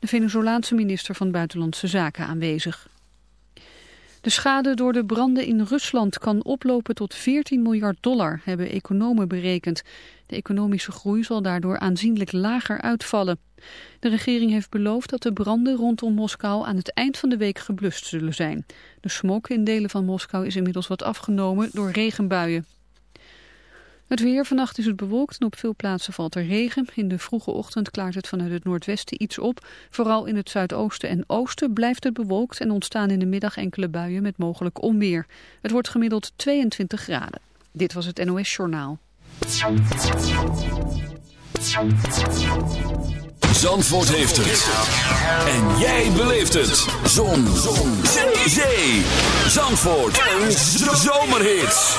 de Venezolaanse minister van Buitenlandse Zaken aanwezig. De schade door de branden in Rusland kan oplopen tot 14 miljard dollar, hebben economen berekend. De economische groei zal daardoor aanzienlijk lager uitvallen. De regering heeft beloofd dat de branden rondom Moskou aan het eind van de week geblust zullen zijn. De smok in delen van Moskou is inmiddels wat afgenomen door regenbuien. Het weer, vannacht is het bewolkt en op veel plaatsen valt er regen. In de vroege ochtend klaart het vanuit het noordwesten iets op. Vooral in het zuidoosten en oosten blijft het bewolkt en ontstaan in de middag enkele buien met mogelijk onweer. Het wordt gemiddeld 22 graden. Dit was het NOS Journaal. Zandvoort heeft het. En jij beleeft het. Zon. Zon. Zee. Zandvoort. Een zomerhit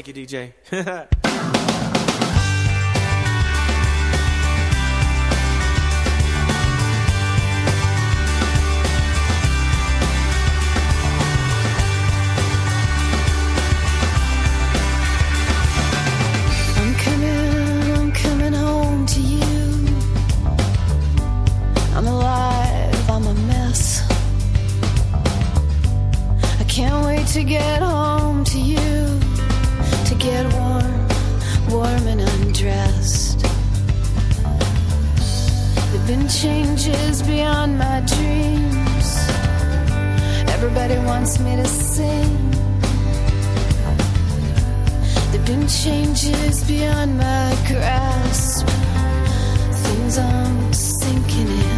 Thank you, DJ. Everybody wants me to sing. There've been changes beyond my grasp. Things I'm sinking in.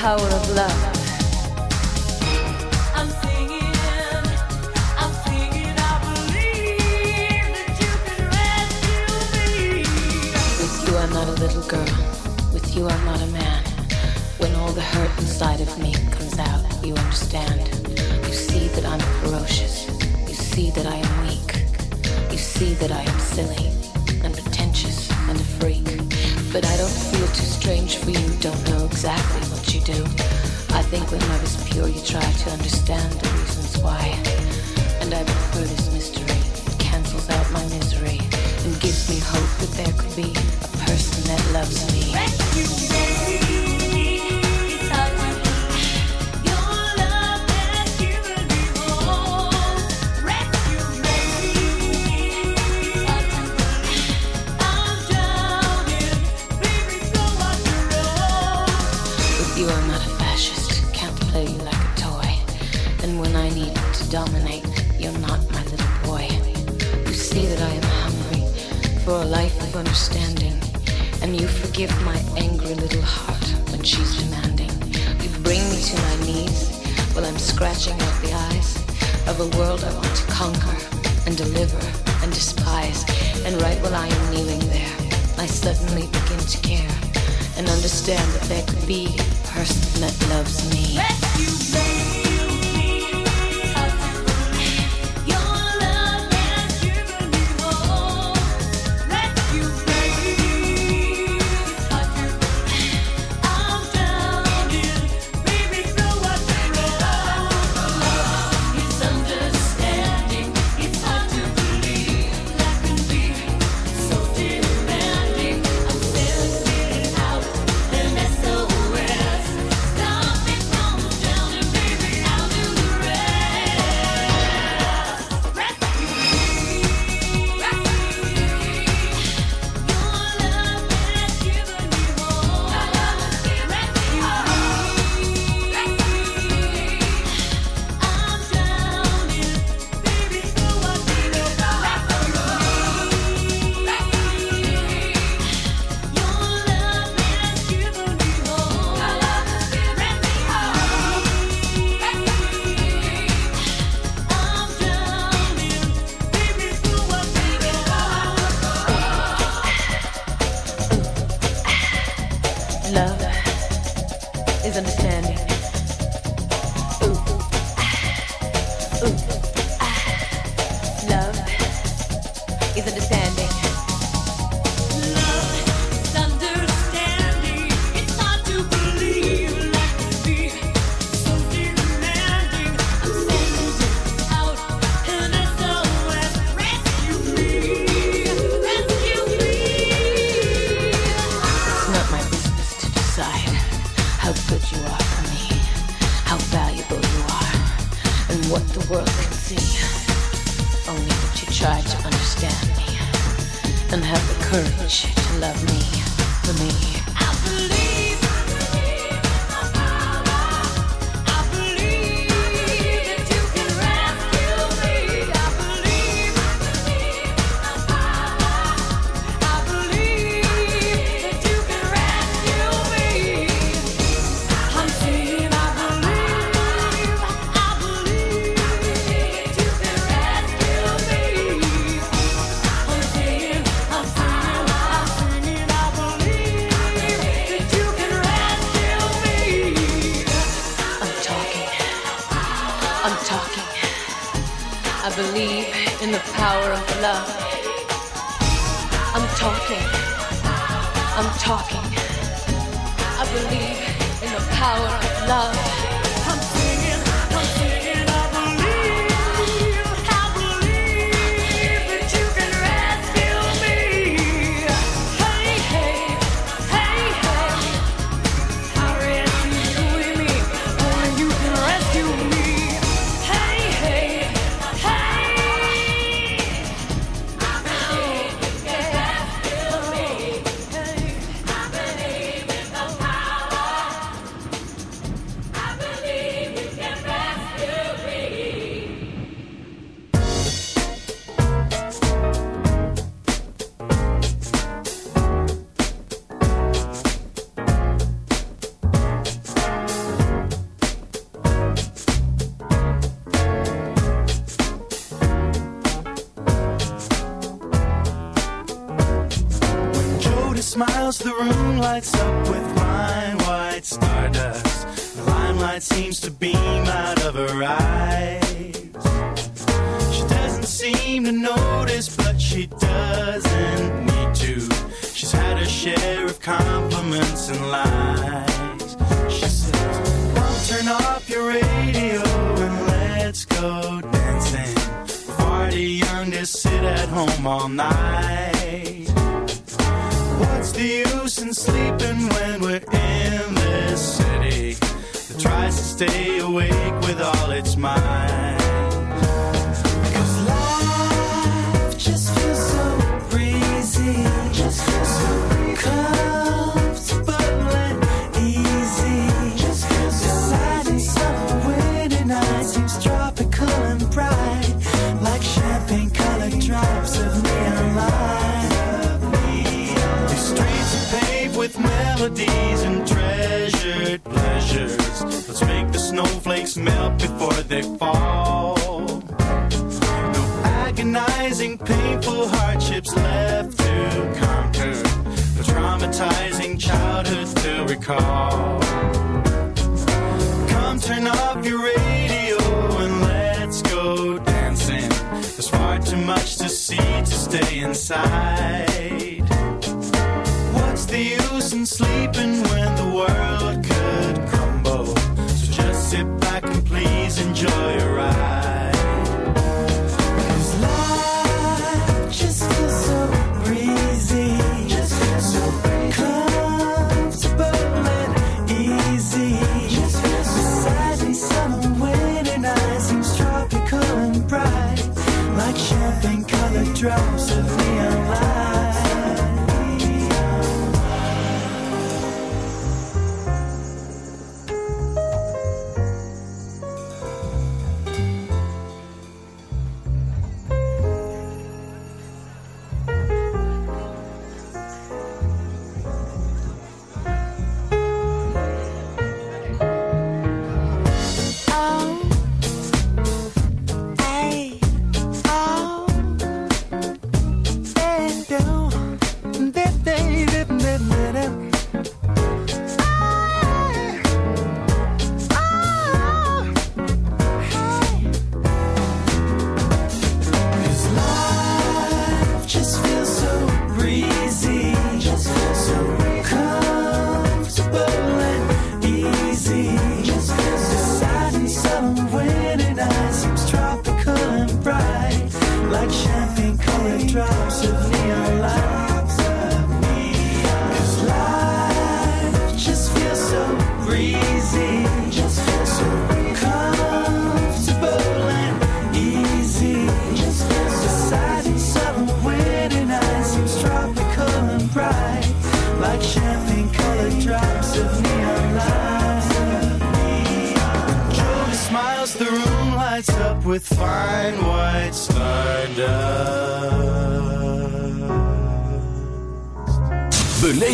power of love. Love call. Come turn up your radio and let's go dancing. There's far too much to see to stay inside. What's the use in sleeping?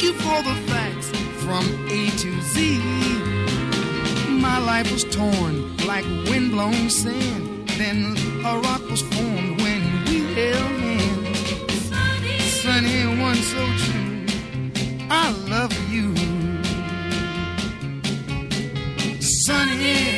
You for the facts from A to Z. My life was torn like windblown sand. Then a rock was formed when we held hands. Sunny one so true. I love you. Sunny,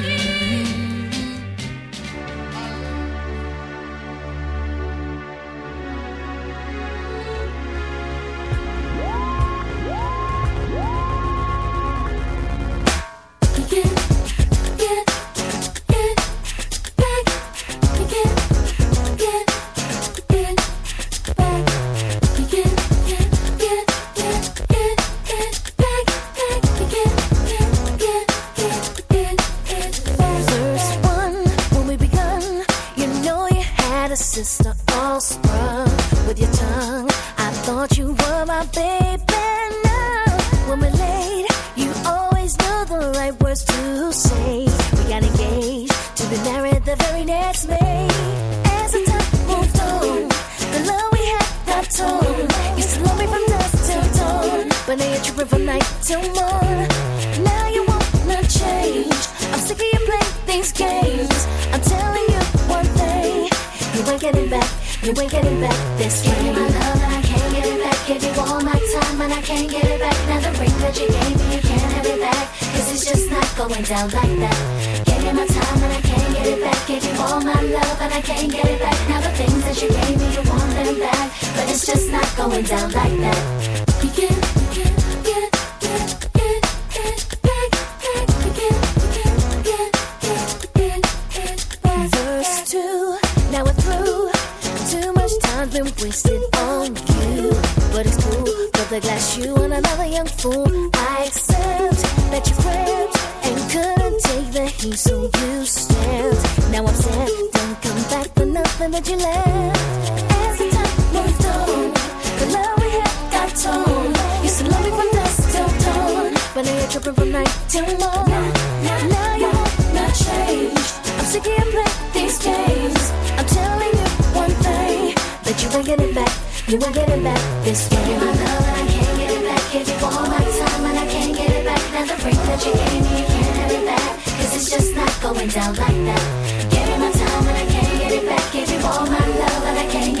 Young fool. I accept that you cramped and couldn't take the heat, so you snapped. Now I'm sad, don't come back for nothing that you left. As the time moved on, the love we had got torn. Used to love me from dusk till dawn, but now you're tripping from night till morn. Now you wanna change. I'm sick of playing these games. I'm telling you one thing that you ain't getting back. You ain't getting back this way. Down like that. Give you my time and I can't get it back. Give you all my love and I can't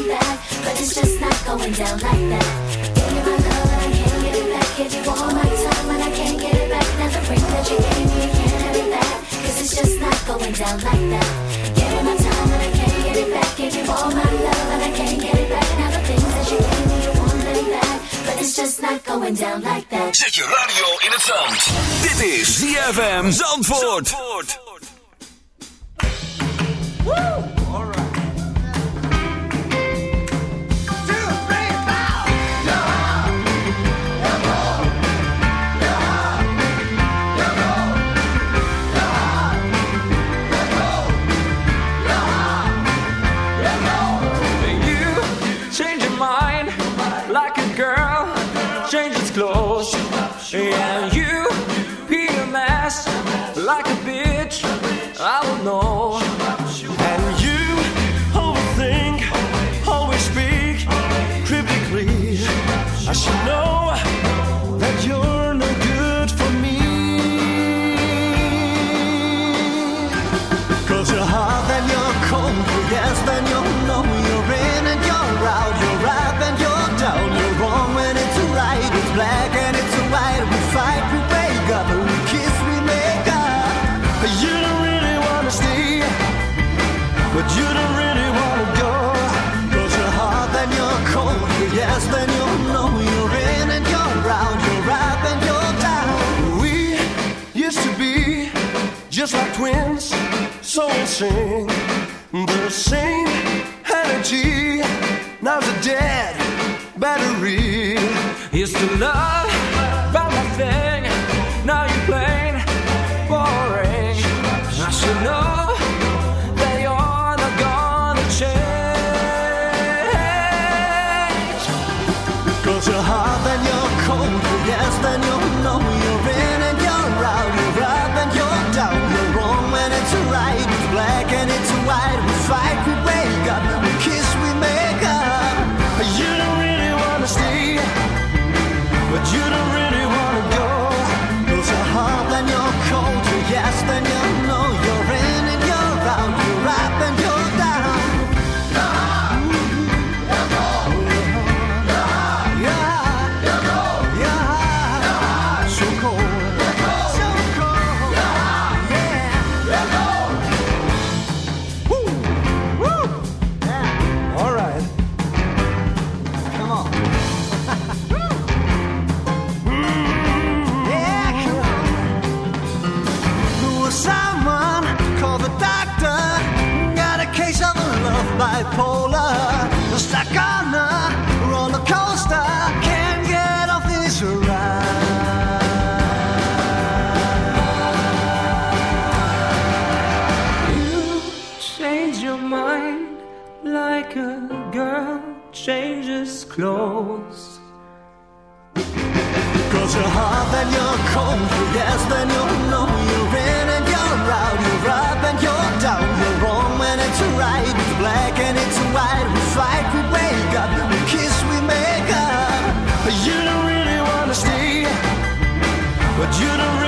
you back. But it's just not going down like that. Give you my love and I can't get it back. Give you all my time and I can't get it back. Now the ring that you gave me, you can't have it back. Cause it's just not going down like that. Give you my time and I can't get it back. Give you all my love and I can't get it back. Now the things that you gave me, you want them back. But it's just not going down like that. Zet je radio in het zand. Dit is ZFM Zandvoort. You Should know so insane. The same energy, now's a dead battery. Used to love my thing. Now you're plain boring. I should know then you're cold, you're yes, then you're no, you're in and you're out, you're up and you're down, you're wrong when it's right, it's black and it's white, we fight, we wake up, we kiss, we make up. You don't really wanna stay, but you don't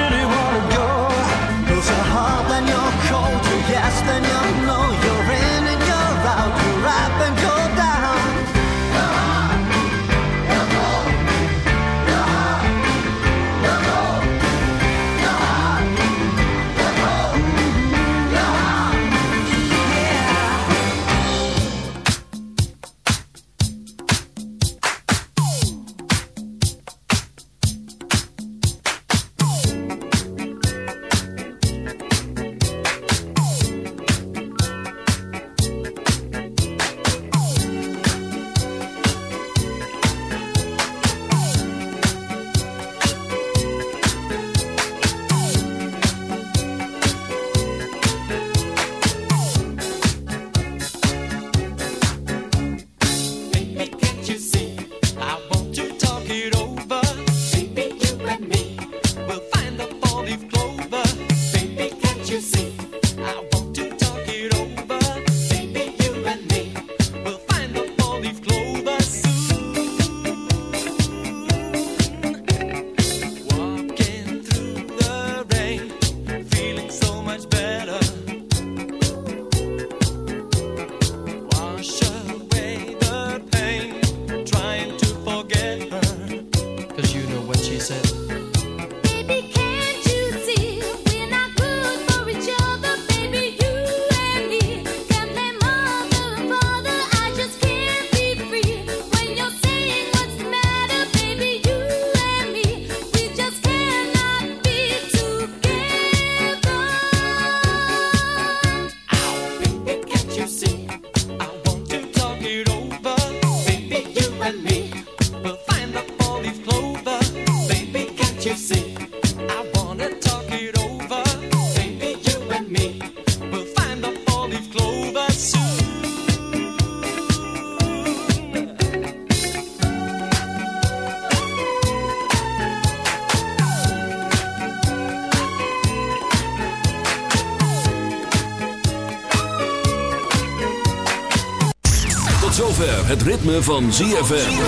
zover het ritme van ZFM.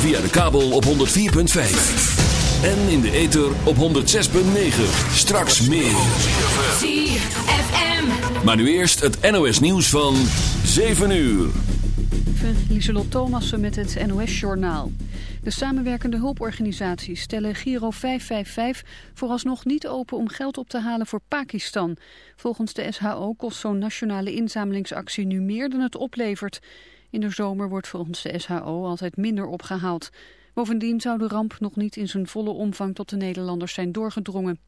Via de kabel op 104.5. En in de ether op 106.9. Straks meer. ZFM. Maar nu eerst het NOS nieuws van 7 uur. Lieselot Thomassen met het NOS-journaal. De samenwerkende hulporganisaties stellen Giro 555 vooralsnog niet open om geld op te halen voor Pakistan. Volgens de SHO kost zo'n nationale inzamelingsactie nu meer dan het oplevert. In de zomer wordt volgens de SHO altijd minder opgehaald. Bovendien zou de ramp nog niet in zijn volle omvang tot de Nederlanders zijn doorgedrongen.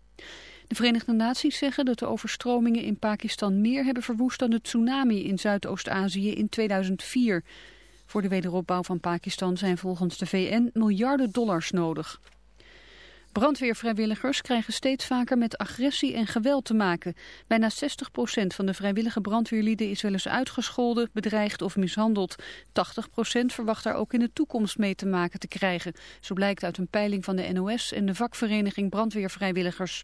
De Verenigde Naties zeggen dat de overstromingen in Pakistan meer hebben verwoest dan de tsunami in Zuidoost-Azië in 2004. Voor de wederopbouw van Pakistan zijn volgens de VN miljarden dollars nodig. Brandweervrijwilligers krijgen steeds vaker met agressie en geweld te maken. Bijna 60% van de vrijwillige brandweerlieden is wel eens uitgescholden, bedreigd of mishandeld. 80% verwacht daar ook in de toekomst mee te maken te krijgen. Zo blijkt uit een peiling van de NOS en de vakvereniging Brandweervrijwilligers.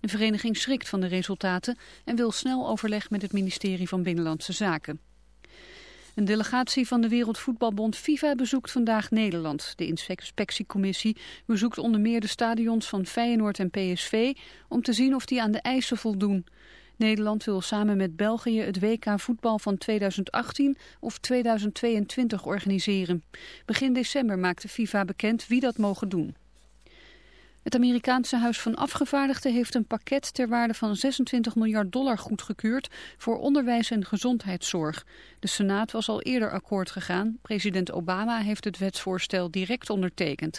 De vereniging schrikt van de resultaten en wil snel overleg met het ministerie van Binnenlandse Zaken. Een delegatie van de Wereldvoetbalbond FIFA bezoekt vandaag Nederland. De inspectiecommissie bezoekt onder meer de stadions van Feyenoord en PSV om te zien of die aan de eisen voldoen. Nederland wil samen met België het WK voetbal van 2018 of 2022 organiseren. Begin december maakte FIFA bekend wie dat mogen doen. Het Amerikaanse Huis van Afgevaardigden heeft een pakket ter waarde van 26 miljard dollar goedgekeurd voor onderwijs en gezondheidszorg. De Senaat was al eerder akkoord gegaan. President Obama heeft het wetsvoorstel direct ondertekend.